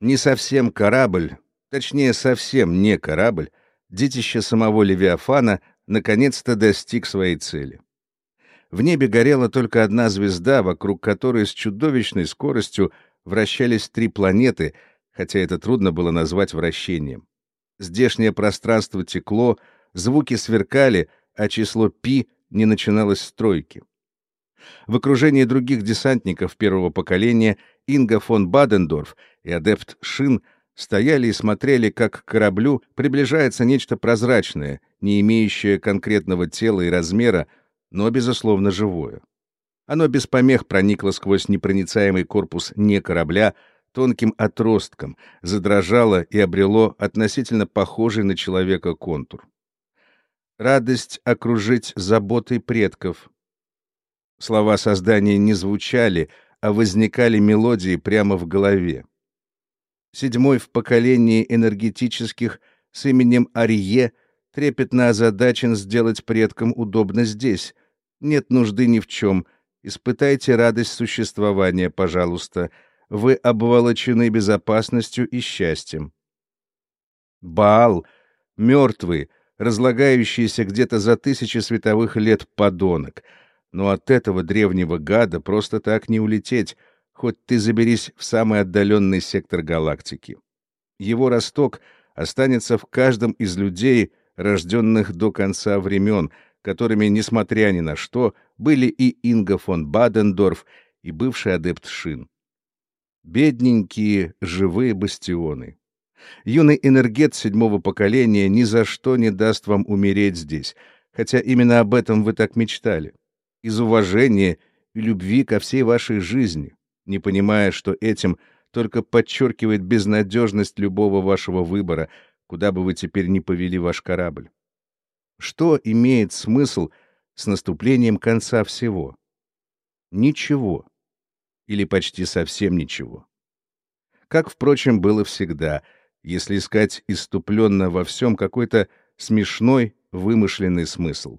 Не совсем корабль, точнее, совсем не корабль, детище самого Левиафана наконец-то достиг своей цели. В небе горела только одна звезда, вокруг которой с чудовищной скоростью вращались три планеты, хотя это трудно было назвать вращением. Здешнее пространство текло, звуки сверкали, а число пи не начиналось с тройки. В окружении других десантников первого поколения Инга фон Бадендорф и адепт Шин стояли и смотрели, как к кораблю приближается нечто прозрачное, не имеющее конкретного тела и размера, но, безусловно, живое. Оно без помех проникло сквозь непроницаемый корпус не корабля тонким отростком, задрожало и обрело относительно похожий на человека контур. Радость окружить заботой предков. Слова создания не звучали, а возникали мелодии прямо в голове. Седьмой в поколении энергетических с именем Арье трепетно озадачен сделать предкам удобно здесь. Нет нужды ни в чем. Испытайте радость существования, пожалуйста. Вы обволочены безопасностью и счастьем. Баал, мертвый, разлагающийся где-то за тысячи световых лет подонок. Но от этого древнего гада просто так не улететь, хоть ты заберись в самый отдаленный сектор галактики. Его росток останется в каждом из людей, рожденных до конца времен, которыми, несмотря ни на что, были и Инга фон Бадендорф, и бывший адепт Шин. Бедненькие живые бастионы. Юный энергет седьмого поколения ни за что не даст вам умереть здесь, хотя именно об этом вы так мечтали. Из уважения и любви ко всей вашей жизни, не понимая, что этим только подчеркивает безнадежность любого вашего выбора, куда бы вы теперь ни повели ваш корабль. Что имеет смысл с наступлением конца всего? Ничего. Или почти совсем ничего. Как, впрочем, было всегда, если искать иступленно во всем какой-то смешной, вымышленный смысл.